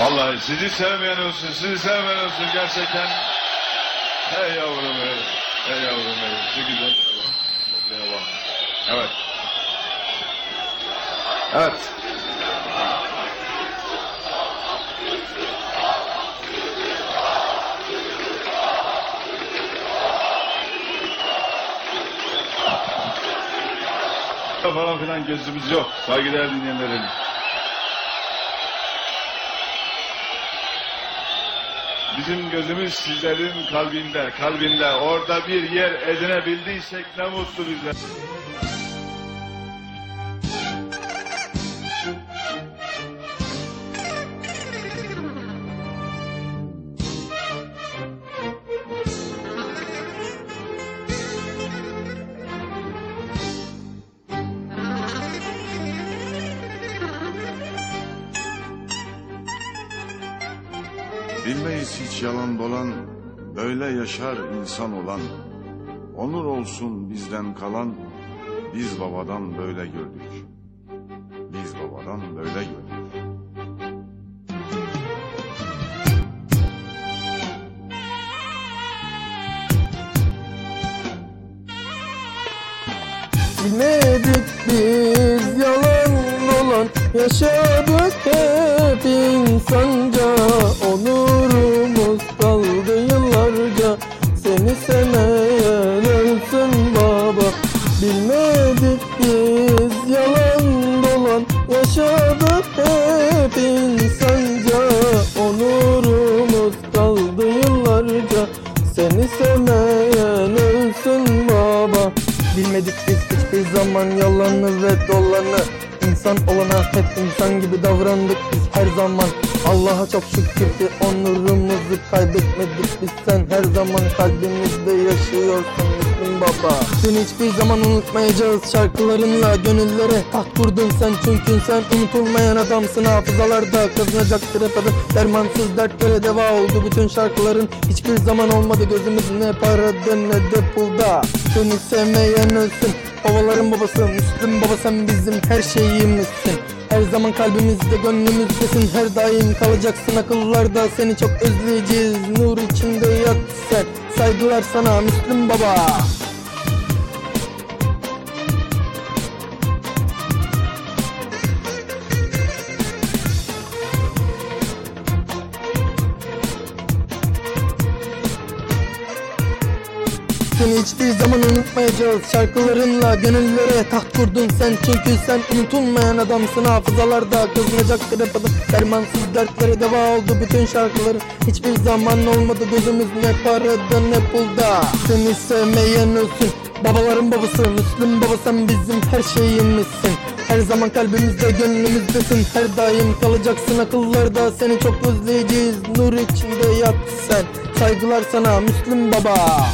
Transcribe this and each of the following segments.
Vallahi sizi sevmeyen olsun, sizi sevmeyen olsun gerçekten. Hey yavrum hey. Hey yavrum hey. Şu güzel. Evet. Evet. falan filan gözümüz yok. Saygıdeğer dinleyenlerim. Bizim gözümüz sizlerin kalbinde, kalbinde. Orada bir yer edinebildiysek ne mutlu bize. Bilmeyiz hiç yalan dolan, böyle yaşar insan olan. Onur olsun bizden kalan, biz babadan böyle gördük. Biz babadan böyle gördük. Bilmedik biz yalan dolan Yaşadık hep insanca Onurumuz Bilmedik biz yalan dolan Yaşadık hep insanca. Onurumuz kaldı yıllarca Seni sevmeyen ölsün baba. Bilmedik biz hiçbir zaman yalanı ve dolanı İnsan olana hep insan gibi davrandık biz her zaman. Allah'a çok şükür ki onurumuzu kaybetmedik biz. Sen her zaman kalbimizde yaşıyorsun Müslüm Baba. Seni hiçbir zaman unutmayacağız şarkılarınla gönüllere. Taht kurdun sen çünkü sen unutulmayan adamsın. Hafızalarda kazanacaktır hep adı Dermansız dertlere deva oldu bütün şarkıların. Hiçbir zaman olmadı gözümüz ne parada ne de pulda Seni sevmeyen ölsün. Babaların babası Müslüm baba sen bizim her şeyimizsin. Her zaman kalbimizde gönlümüzdesin Her daim kalacaksın. Akıllarda Seni çok özleyeceğiz. Nur içinde yat sen. Saygılar sana Müslüm baba Seni hiçbir zaman unutmayacağız. Şarkılarınla gönüllere taht kurdun sen. Çünkü sen unutulmayan adamsın. Hafızalarda kazanacaktır hep adı Dermansız dertlere deva oldu bütün şarkıların. Hiçbir zaman olmadı gözümüz ne parada ne pulda. Seni sevmeyen ölsün. Babaların babası Müslüm baba sen bizim her şeyimizsin. Her zaman kalbimizde gönlümüzdesin. Her daim kalacaksın akıllarda. Seni çok özleyeceğiz. Nur içinde yat sen. Saygılar sana Müslüm baba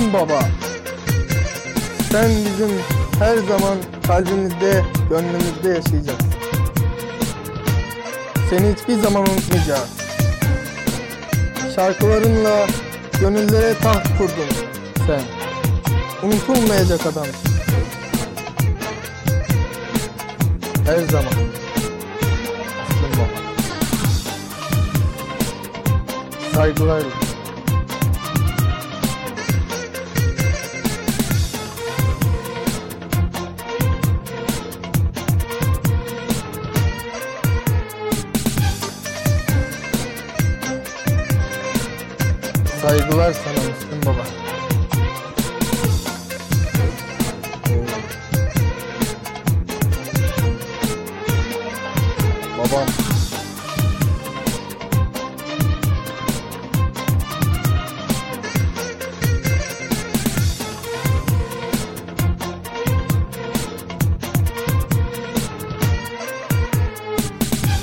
Müslüm Baba. Sen bizim her zaman kalbimizde, gönlümüzde yaşayacaksın. Seni hiçbir zaman unutmayacağız Şarkılarınla gönüllere taht kurdun sen. Unutulmayacak adam Her zaman. Müslüm Baba Saygılar sana Müslüm Baba. babam.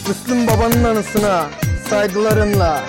Müslüm babanın anısına saygılarımla